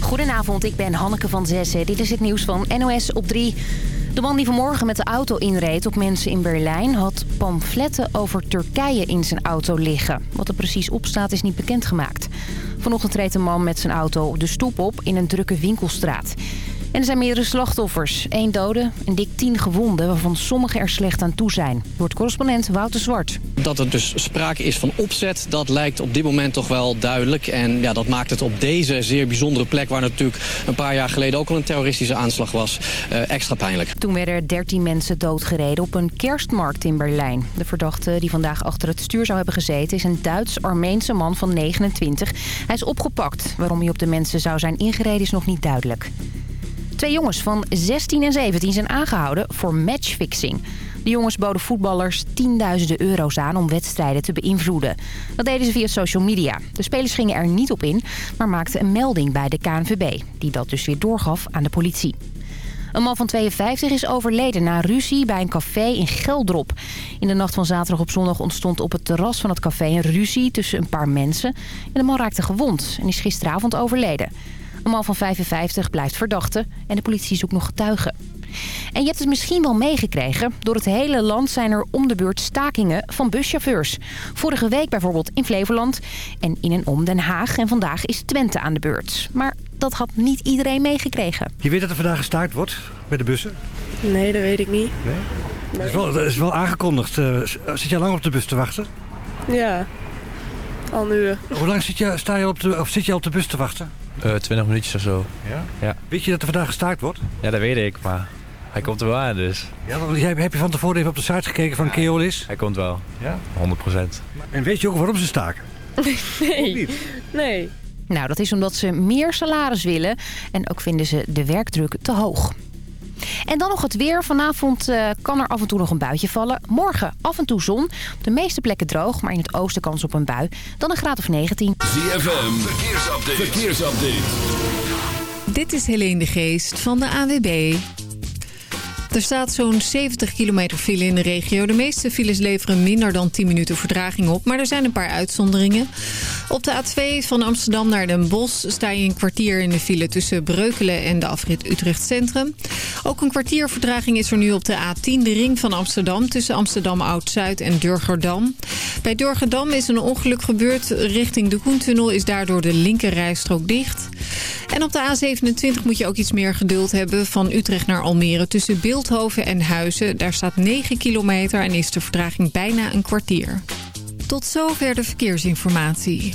Goedenavond, ik ben Hanneke van Zessen. Dit is het nieuws van NOS op 3. De man die vanmorgen met de auto inreed op mensen in Berlijn... had pamfletten over Turkije in zijn auto liggen. Wat er precies op staat is niet bekendgemaakt. Vanochtend reed een man met zijn auto de stoep op in een drukke winkelstraat. En er zijn meerdere slachtoffers. Eén dode en dik tien gewonden, waarvan sommigen er slecht aan toe zijn. Wordt correspondent Wouter Zwart. Dat er dus sprake is van opzet, dat lijkt op dit moment toch wel duidelijk. En ja, dat maakt het op deze zeer bijzondere plek... waar natuurlijk een paar jaar geleden ook al een terroristische aanslag was... Uh, extra pijnlijk. Toen werden er 13 mensen doodgereden op een kerstmarkt in Berlijn. De verdachte die vandaag achter het stuur zou hebben gezeten... is een Duits-Armeense man van 29. Hij is opgepakt. Waarom hij op de mensen zou zijn ingereden is nog niet duidelijk. Twee jongens van 16 en 17 zijn aangehouden voor matchfixing. De jongens boden voetballers tienduizenden euro's aan om wedstrijden te beïnvloeden. Dat deden ze via social media. De spelers gingen er niet op in, maar maakten een melding bij de KNVB... die dat dus weer doorgaf aan de politie. Een man van 52 is overleden na ruzie bij een café in Geldrop. In de nacht van zaterdag op zondag ontstond op het terras van het café een ruzie tussen een paar mensen. En de man raakte gewond en is gisteravond overleden. Een man van 55 blijft verdachte en de politie zoekt nog getuigen. En je hebt het misschien wel meegekregen. Door het hele land zijn er om de beurt stakingen van buschauffeurs. Vorige week bijvoorbeeld in Flevoland en in en om Den Haag. En vandaag is Twente aan de beurt. Maar dat had niet iedereen meegekregen. Je weet dat er vandaag gestaakt wordt bij de bussen? Nee, dat weet ik niet. Nee? Dat, is wel, dat is wel aangekondigd. Uh, zit je lang op de bus te wachten? Ja, al een uur. Hoe lang zit je, sta je op de, of zit je op de bus te wachten? Uh, 20 minuutjes of zo. Ja? ja? Weet je dat er vandaag gestaakt wordt? Ja, dat weet ik, maar hij komt er wel aan dus. Ja, heb je van tevoren even op de site gekeken van ja, Keolis? Hij komt wel. Ja? 100%. En weet je ook waarom ze staken? nee. Nee. Nou, dat is omdat ze meer salaris willen. En ook vinden ze de werkdruk te hoog. En dan nog het weer. Vanavond uh, kan er af en toe nog een buitje vallen. Morgen af en toe zon. Op de meeste plekken droog, maar in het oosten kans op een bui. Dan een graad of 19. ZFM, verkeersupdate. verkeersupdate. Dit is Helene de Geest van de AWB. Er staat zo'n 70 kilometer file in de regio. De meeste files leveren minder dan 10 minuten verdraging op. Maar er zijn een paar uitzonderingen. Op de A2 van Amsterdam naar Den Bosch sta je een kwartier in de file tussen Breukelen en de afrit Utrecht Centrum. Ook een kwartier verdraging is er nu op de A10, de ring van Amsterdam, tussen Amsterdam Oud-Zuid en Durgerdam. Bij Durgerdam is een ongeluk gebeurd. Richting de Koentunnel is daardoor de linkerrijstrook dicht. En op de A27 moet je ook iets meer geduld hebben van Utrecht naar Almere tussen Beeldhoven en Huizen. Daar staat 9 kilometer en is de vertraging bijna een kwartier. Tot zover de verkeersinformatie.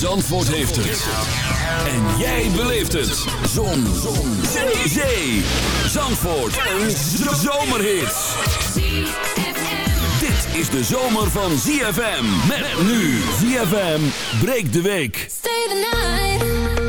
Zandvoort heeft het. En jij beleeft het. Zon. Zon. Zee. Zandvoort. Een zomerhit. Dit is de zomer van ZFM. Met nu ZFM breekt de week. Stay the night.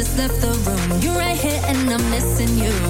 just left the room. You're right here and I'm missing you.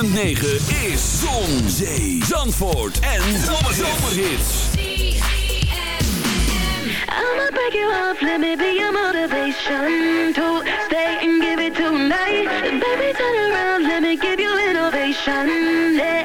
106.9 is Zon, Zee, Zandvoort en Zomerhits. I'ma break you off, let me be your motivation to stay and give it tonight. Baby, turn around, let me give you innovation. Yeah,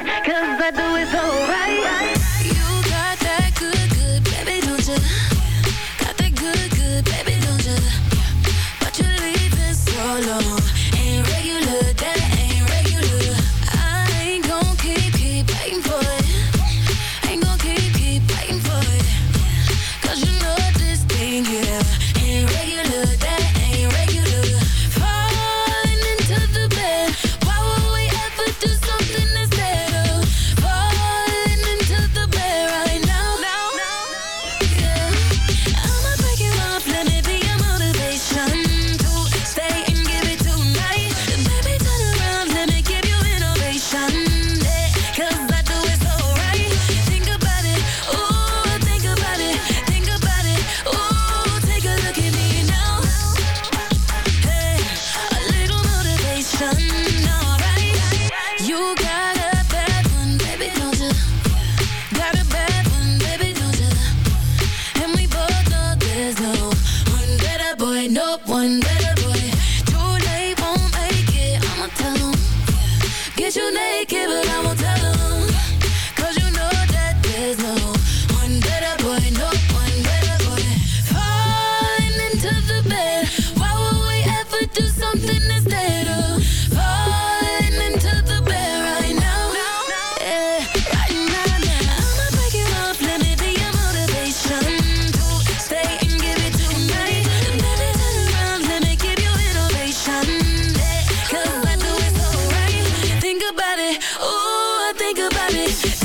about it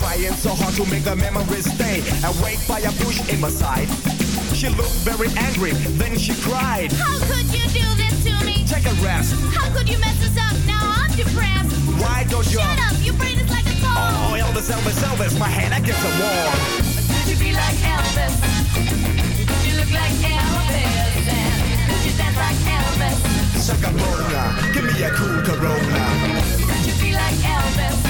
trying so hard to make the memories stay. Awake by a bush in my side. She looked very angry, then she cried. How could you do this to me? Take a rest. How could you mess us up? Now I'm depressed. Why don't you? Shut up, your brain is like a phone. Oh, Elvis, Elvis, Elvis, my hand against the wall. Could you be like Elvis? Could you look like Elvis? Could you dance like Elvis? Suck a Bona, give me a cool Corona. Could you be like Elvis?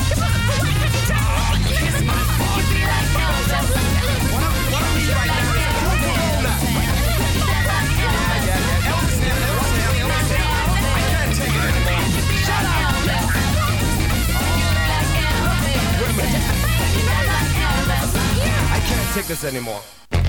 Take this anymore.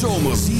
Zomer.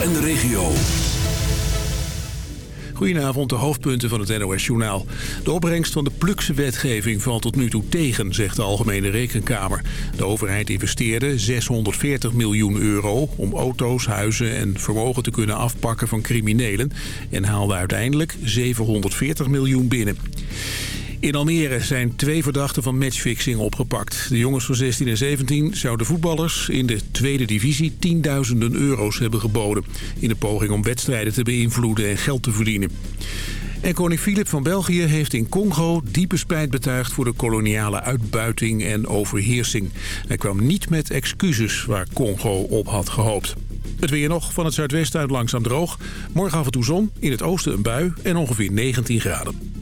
En de regio. Goedenavond, de hoofdpunten van het NOS-journaal. De opbrengst van de Plukse wetgeving valt tot nu toe tegen, zegt de Algemene Rekenkamer. De overheid investeerde 640 miljoen euro om auto's, huizen en vermogen te kunnen afpakken van criminelen... en haalde uiteindelijk 740 miljoen binnen. In Almere zijn twee verdachten van matchfixing opgepakt. De jongens van 16 en 17 zouden voetballers in de tweede divisie tienduizenden euro's hebben geboden... in de poging om wedstrijden te beïnvloeden en geld te verdienen. En koning Filip van België heeft in Congo diepe spijt betuigd... voor de koloniale uitbuiting en overheersing. Hij kwam niet met excuses waar Congo op had gehoopt. Het weer nog, van het zuidwesten uit langzaam droog. Morgen af en toe zon, in het oosten een bui en ongeveer 19 graden.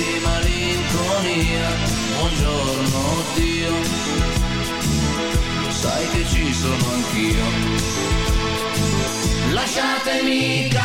di malinconia, buongiorno Dio, sai che ci sono anch'io. Lasciatemi capire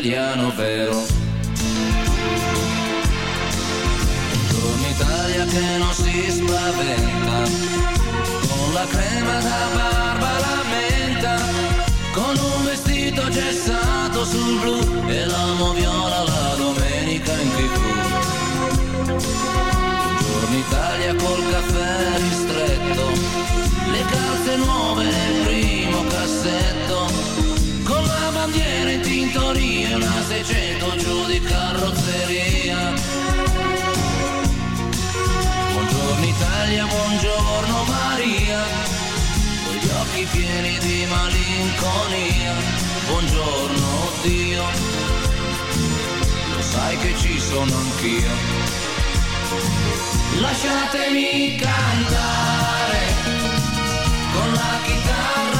italiano vero. Torna Italia che non si spaventa, con la crema da barba la menta, con un vestito gessato sul blu e l'amo viola la domenica in tv. giorno Italia col caffè ristretto, le calze nuove nel primo cassetto bandiere in tintoria, una 600 giù di carrozzeria. Buongiorno Italia, buongiorno Maria, con gli occhi pieni di malinconia. Buongiorno Dio, lo sai che ci sono anch'io. Lasciatemi cantare con la chitarra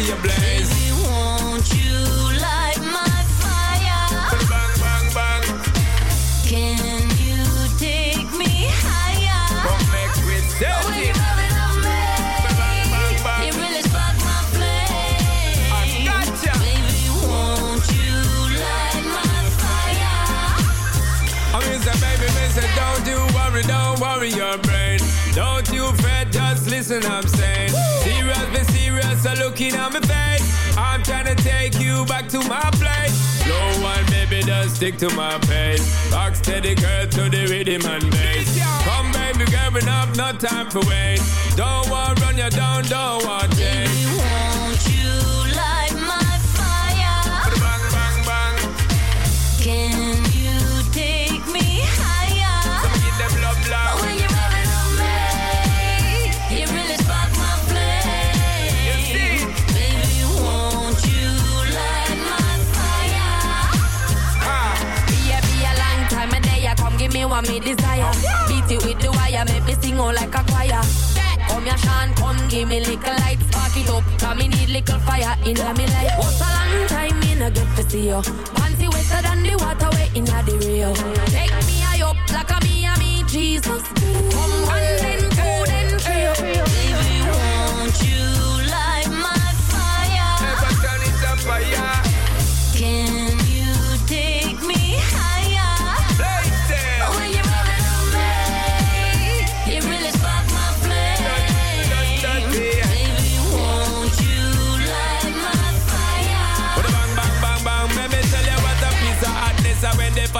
see you bless. Stick to my pace. Rock steady, girl, to the rhythm and bass. Come, baby, girl, enough, no time for wait. Don't want run you down, don't want change. What me desire. Beat it with the wire, make me sing all like a choir. Come here, Sean, come give me little light, spark it up. Cause me need little fire in me life. What's a long time me no get to see you? Panty wetter than the water way in the Rio. Take me high up like a me and me Jesus. Come one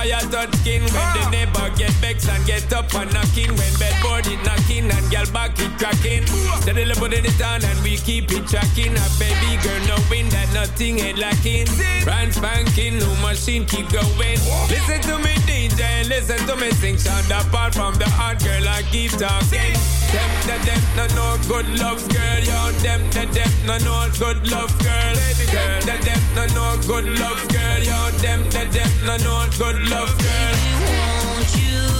fire touch skin, when the neighbor get vexed and get up and knocking, when bedboard it knocking girl back it cracking. Steadily putting it on and we keep it tracking. A baby girl knowing that nothing ain't lacking. Brand spanking, new machine keep going. Listen to me DJ, listen to me sing. Sound apart from the hard girl, I keep talking. Them, the them, no no good love girl, yo. Them, the them, no no good love girl. Them, the them, no no good love girl, yo. Them, the them, no no good love girl. Won't you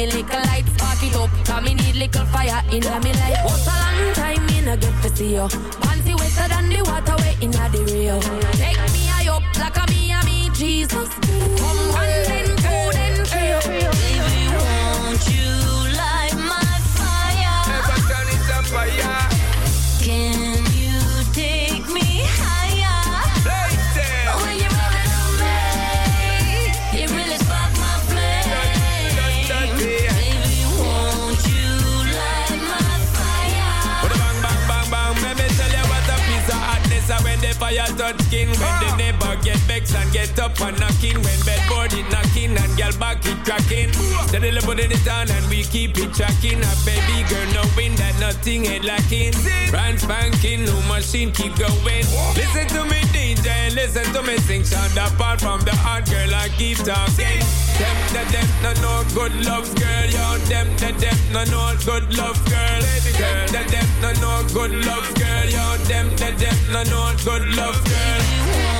me little light, spark it up. Cause me need little fire in me life. What a long time me no get to see you. Panty wetter than the water way in the real. and get up and knocking. When bedboard it knocking and girl back it cracking. Steadily in the town and we keep it tracking. A baby girl knowing that nothing ain't lacking. Brand spanking, new machine keep going. Listen to me DJ, listen to me sing. Sound apart from the hard girl, I keep talking. Them them, them no no good love girl, yo. Them them, them no no good love girl. Baby, Them that them no no good love girl, yo. Them them, them no no good love girl.